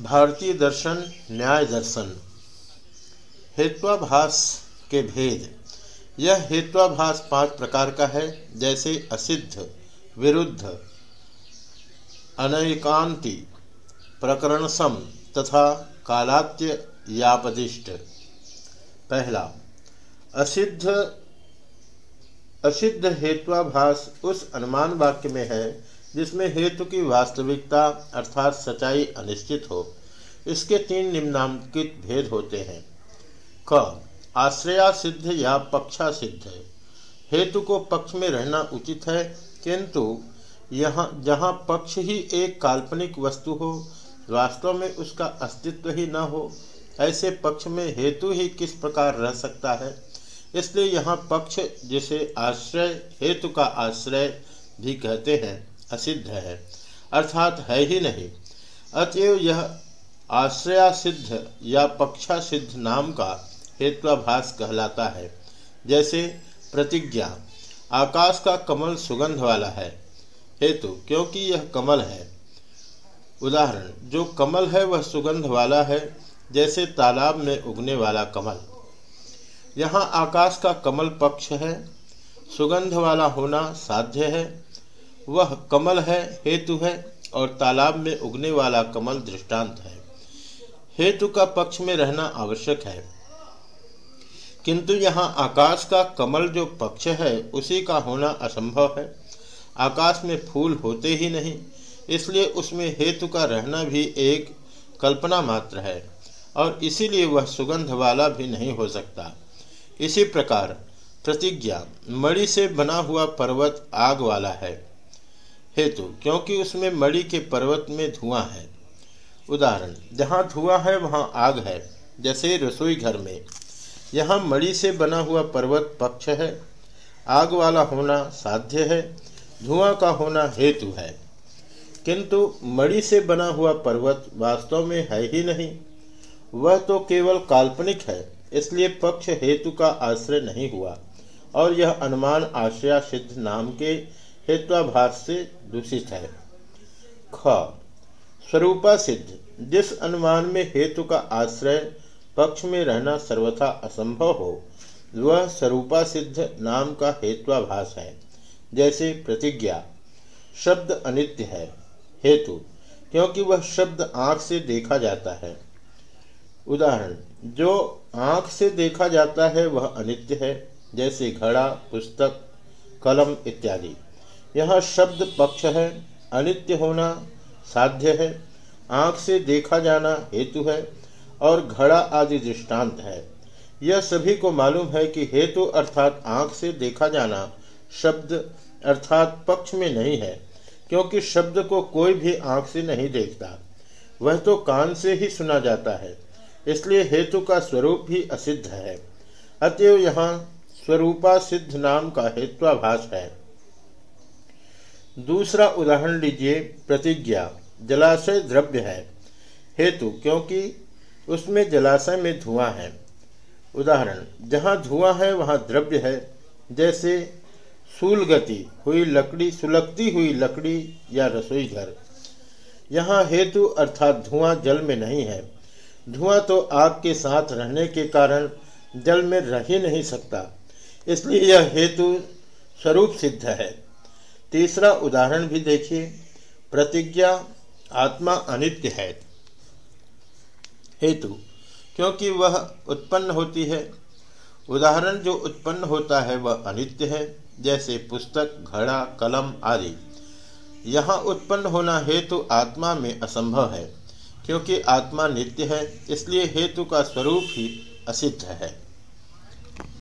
भारतीय दर्शन, न्याय दर्शन। हेत्वाभास के भेद। यह हेत्वाभास पाँच प्रकार का है, जैसे असिद्ध, विरुद्ध, अनैकांति प्रकरण सम तथा कालात्य यापदिष्ट। पहला, असिद्ध असिद्ध हेत्वाभास उस अनुमान वाक्य में है जिसमें हेतु की वास्तविकता अर्थात सच्चाई अनिश्चित हो। इसके तीन निम्नांकित भेद होते हैं। क, आश्रया सिद्ध या पक्षा सिद्ध। है। हेतु को पक्ष में रहना उचित है, किंतु यहाँ, जहाँ पक्ष ही एक काल्पनिक वस्तु हो, वास्तव में उसका अस्तित्व ही न हो, ऐसे पक्ष में हेतु ही किस प्रकार रह सकता है? इसलिए यहाँ पक्ष जिसे आश्रय, हेतु का आश्रय भी कहते हैं। असिद्ध है, अर्थात है ही नहीं। अतएव यह आश्रया सिद्ध या पक्षा सिद्ध नाम का हेत्वाभास कहलाता है। जैसे प्रतिज्ञा, आकाश का कमल सुगंध वाला है। हेतु, क्योंकि यह कमल है। उदाहरण, जो कमल है वह सुगंध वाला है, जैसे तालाब में उगने वाला कमल। यहाँ आकाश का कमल पक्ष है, सुगंध वाला होना साध्य है वह कमल है, हेतु है और तालाब में उगने वाला कमल दृष्टांत है। हेतु का पक्ष में रहना आवश्यक है। किंतु यहाँ आकाश का कमल जो पक्ष है, उसी का होना असंभव है। आकाश में फूल होते ही नहीं, इसलिए उसमें हेतु का रहना भी एक कल्पना मात्र है और इसीलिए वह सुगंध वाला भी नहीं हो सकता। इसी प्रकार प्रतिज्ञा, मणि से बना हुआ पर्वत आग वाला है। हेतु, क्योंकि उसमें मणि के पर्वत में धुआँ है। उदाहरण, जहाँ धुआँ है, वहाँ आग है, जैसे रसोई घर में। यहाँ मणि से बना हुआ पर्वत पक्ष है। आग वाला होना साध्य है, धुआँ का होना हेतु है। किंतु मणि से बना हुआ पर्वत वास्तव में है ही नहीं। वह तो केवल काल्पनिक है, इसलिए पक्ष हेतु का आश्रय नहीं हुआ, और यह अनुमान आश्रया सिद्ध नाम के हेत्वाभास से दूषित है। ख, स्वरूपा सिद्ध। जिस अनुमान में हेतु का आश्रय पक्ष में रहना सर्वथा असंभव हो, वह स्वरूपा सिद्ध नाम का हेत्वाभास है। जैसे प्रतिज्ञा, शब्द अनित्य है, हेतु, क्योंकि वह शब्द आँख से देखा जाता है। उदाहरण, जो आँख से देखा जाता है वह अनित्य है, जैसे घड़ा, पुस्तक, कलम इत्यादि। यह शब्द पक्ष है, अनित्य होना साध्य है, आँख से देखा जाना हेतु है और घड़ा आदि दृष्टांत है। यह सभी को मालूम है कि हेतु अर्थात आँख से देखा जाना शब्द अर्थात पक्ष में नहीं है, क्योंकि शब्द को कोई भी आँख से नहीं देखता। वह तो कान से ही सुना जाता है, इसलिए हेतु का स्वरूप ही असिद्ध है। अतएव यहाँ स्वरूपा सिद्ध नाम का हेत्वाभास है। दूसरा उदाहरण लीजिए प्रतिज्ञा, जलाशय द्रव्य है। हेतु, क्योंकि उसमें जलाशय में धुआँ है। उदाहरण, जहाँ धुआँ है, वहाँ द्रव्य है। जैसे सूलगति, हुई लकड़ी, सुलगती हुई लकड़ी या रसोई घर। यहाँ हेतु अर्थात धुआँ जल में नहीं है। धुआँ तो आग के साथ रहने के कारण जल में रह ही नहीं सकता। इसलिए यह हेतु स्वरूप सिद्ध है। तीसरा उदाहरण भी देखिए। प्रतिज्ञा आत्मा अनित्य है। हेतु, क्योंकि वह उत्पन्न होती है। उदाहरण, जो उत्पन्न होता है, वह अनित्य है, जैसे पुस्तक, घड़ा, कलम आदि। यहाँ उत्पन्न होना हेतु आत्मा में असंभव है, क्योंकि आत्मा नित्य है, इसलिए हेतु का स्वरूप ही असिद्ध है।